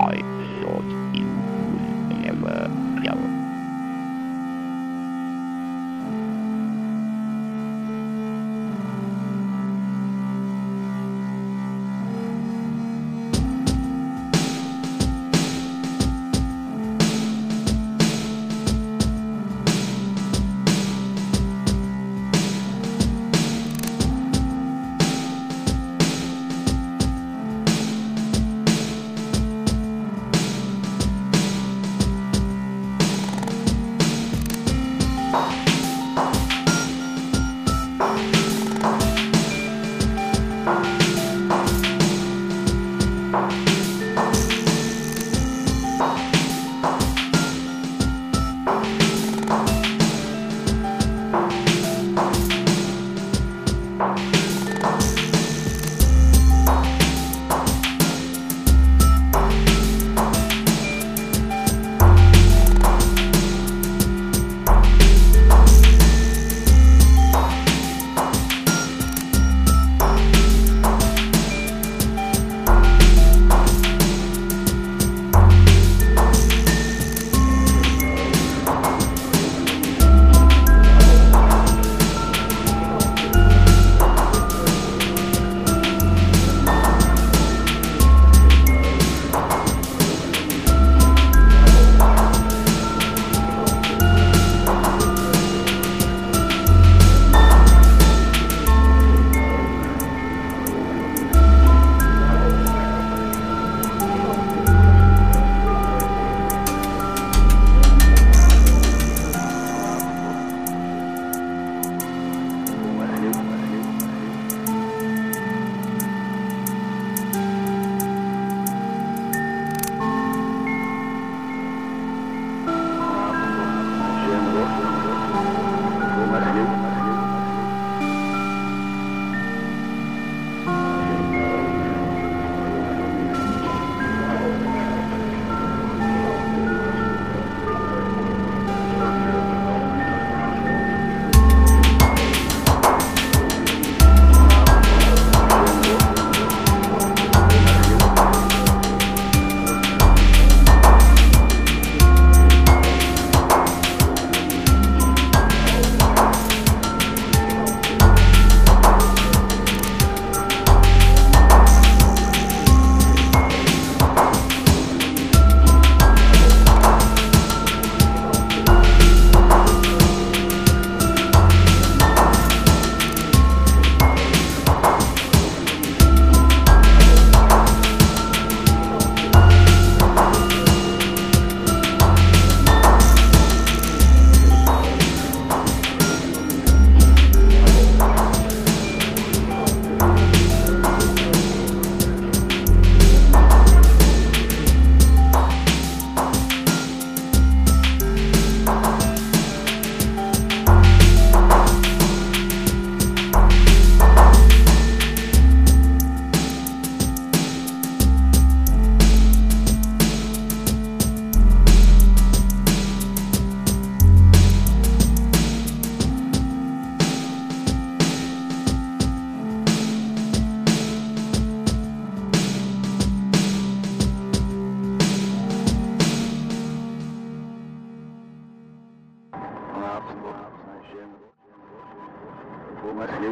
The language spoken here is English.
I thought you 么时。